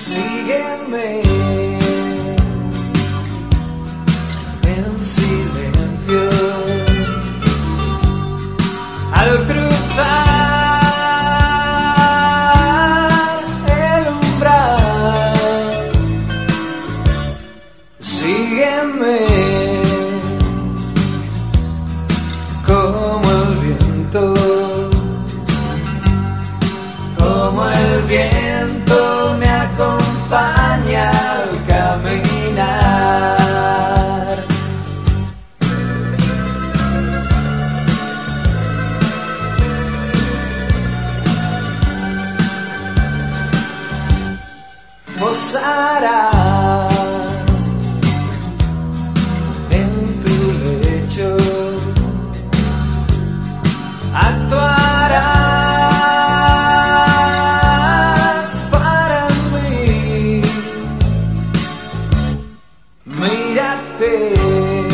Sígueme en silencio al cruzar el umbral. Sígueme como el viento, como el viento. posarás en tu lecho, actuarás para mí, mírate.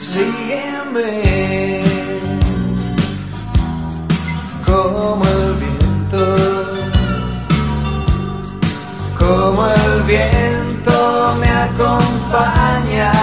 Sígueme como el viento, como el viento me acompaña.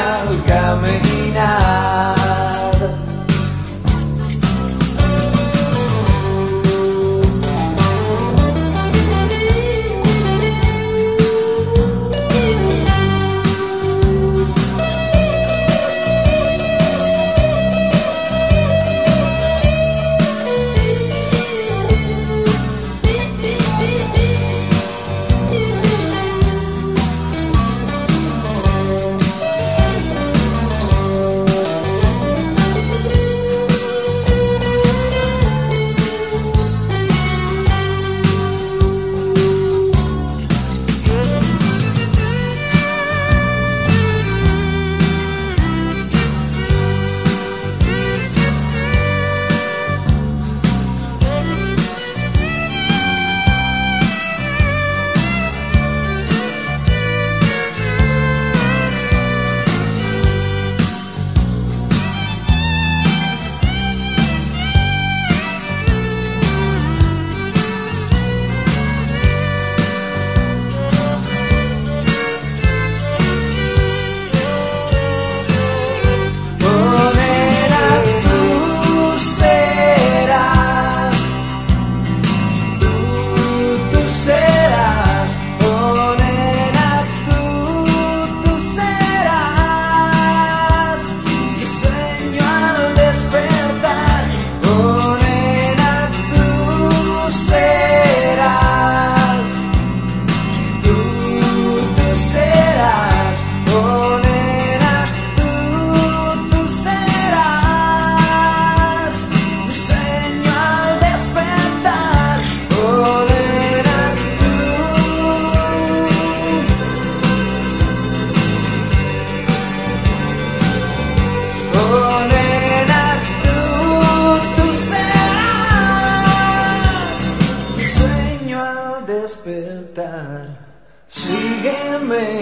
Sígueme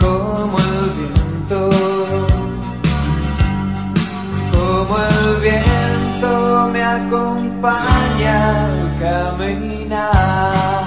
como el viento, como el viento me acompaña al caminar.